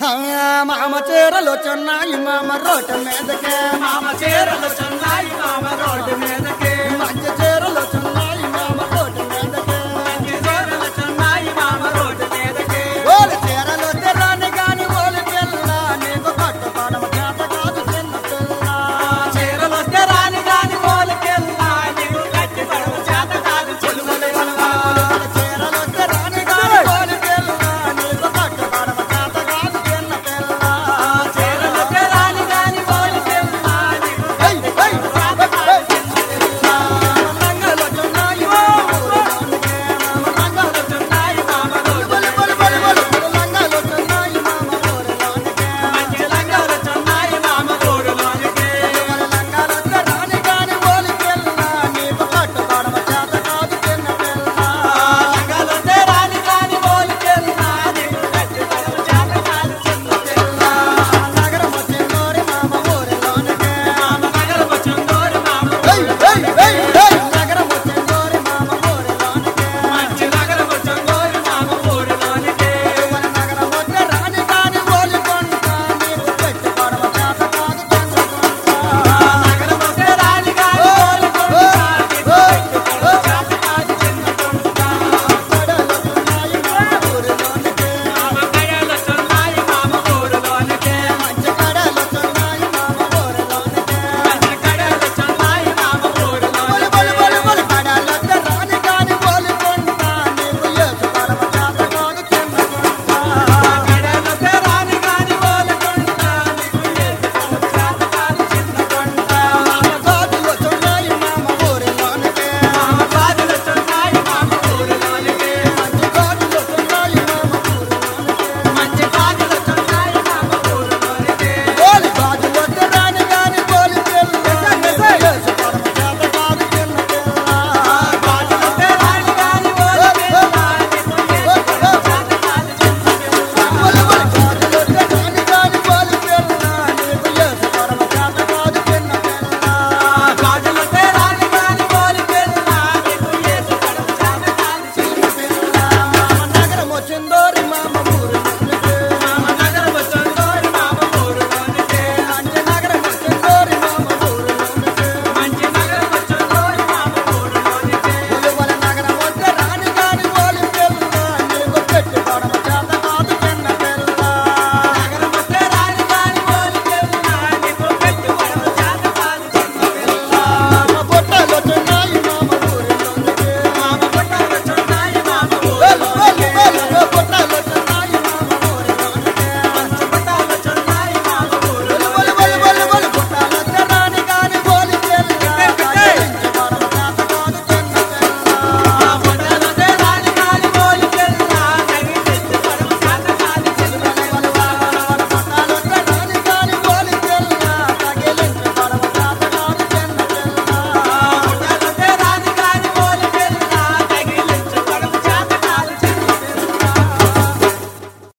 మామ చీరలు చెన్నాయి మామ రోడ్డు మీదకే. మామ చీరలు